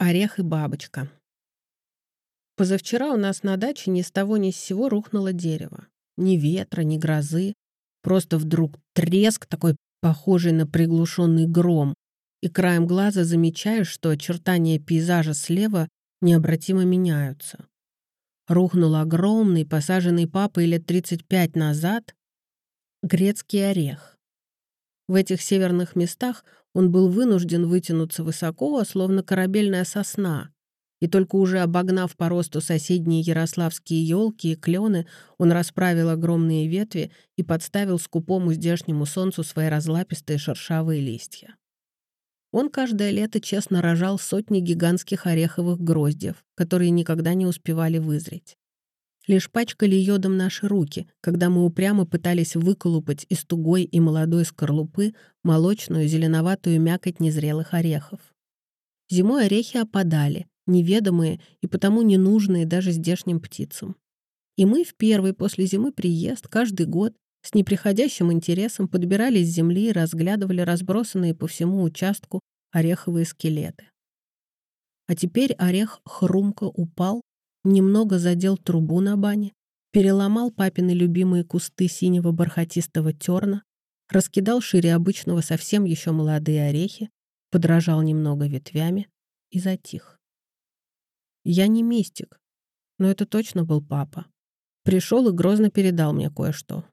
Орех и бабочка. Позавчера у нас на даче ни с того ни с сего рухнуло дерево. Ни ветра, ни грозы. Просто вдруг треск такой, похожий на приглушенный гром. И краем глаза замечаешь, что очертания пейзажа слева необратимо меняются. Рухнул огромный, посаженный папой лет 35 назад, грецкий орех. В этих северных местах он был вынужден вытянуться высоко, словно корабельная сосна, и только уже обогнав по росту соседние ярославские елки и клены, он расправил огромные ветви и подставил скупому здешнему солнцу свои разлапистые шершавые листья. Он каждое лето честно рожал сотни гигантских ореховых гроздьев, которые никогда не успевали вызреть лишь пачкали йодом наши руки, когда мы упрямо пытались выколупать из тугой и молодой скорлупы молочную зеленоватую мякоть незрелых орехов. Зимой орехи опадали, неведомые и потому ненужные даже здешним птицам. И мы в первый после зимы приезд каждый год с неприходящим интересом подбирали с земли и разглядывали разбросанные по всему участку ореховые скелеты. А теперь орех хрумко упал немного задел трубу на бане, переломал папины любимые кусты синего бархатистого терна, раскидал шире обычного совсем еще молодые орехи, подражал немного ветвями и затих. Я не мистик, но это точно был папа. Пришел и грозно передал мне кое-что.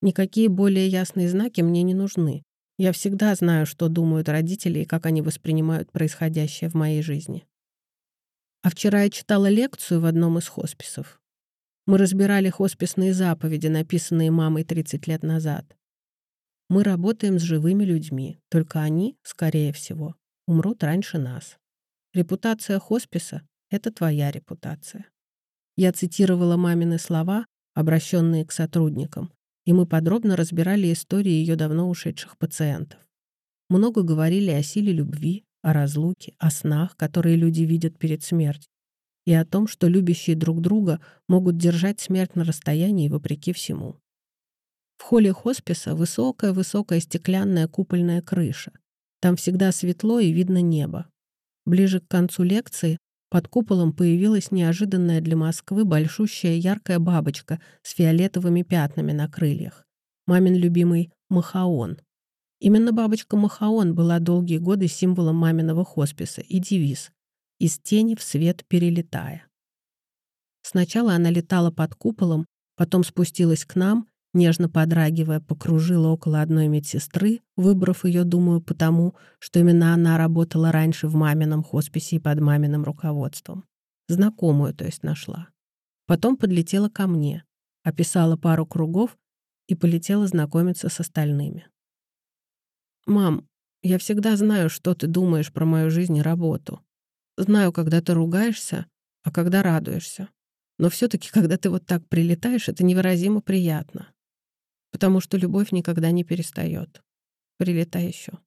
Никакие более ясные знаки мне не нужны. Я всегда знаю, что думают родители и как они воспринимают происходящее в моей жизни. А вчера я читала лекцию в одном из хосписов. Мы разбирали хосписные заповеди, написанные мамой 30 лет назад. Мы работаем с живыми людьми, только они, скорее всего, умрут раньше нас. Репутация хосписа — это твоя репутация. Я цитировала мамины слова, обращенные к сотрудникам, и мы подробно разбирали истории ее давно ушедших пациентов. Много говорили о силе любви, о разлуке, о снах, которые люди видят перед смертью, и о том, что любящие друг друга могут держать смерть на расстоянии вопреки всему. В холле хосписа высокая-высокая стеклянная купольная крыша. Там всегда светло и видно небо. Ближе к концу лекции под куполом появилась неожиданная для Москвы большущая яркая бабочка с фиолетовыми пятнами на крыльях. Мамин любимый махаон. Именно бабочка Махаон была долгие годы символом маминого хосписа и девиз «Из тени в свет перелетая». Сначала она летала под куполом, потом спустилась к нам, нежно подрагивая, покружила около одной медсестры, выбрав ее, думаю, потому, что именно она работала раньше в мамином хосписе и под маминым руководством. Знакомую, то есть, нашла. Потом подлетела ко мне, описала пару кругов и полетела знакомиться с остальными. «Мам, я всегда знаю, что ты думаешь про мою жизнь и работу. Знаю, когда ты ругаешься, а когда радуешься. Но все таки когда ты вот так прилетаешь, это невыразимо приятно. Потому что любовь никогда не перестает. Прилетай еще.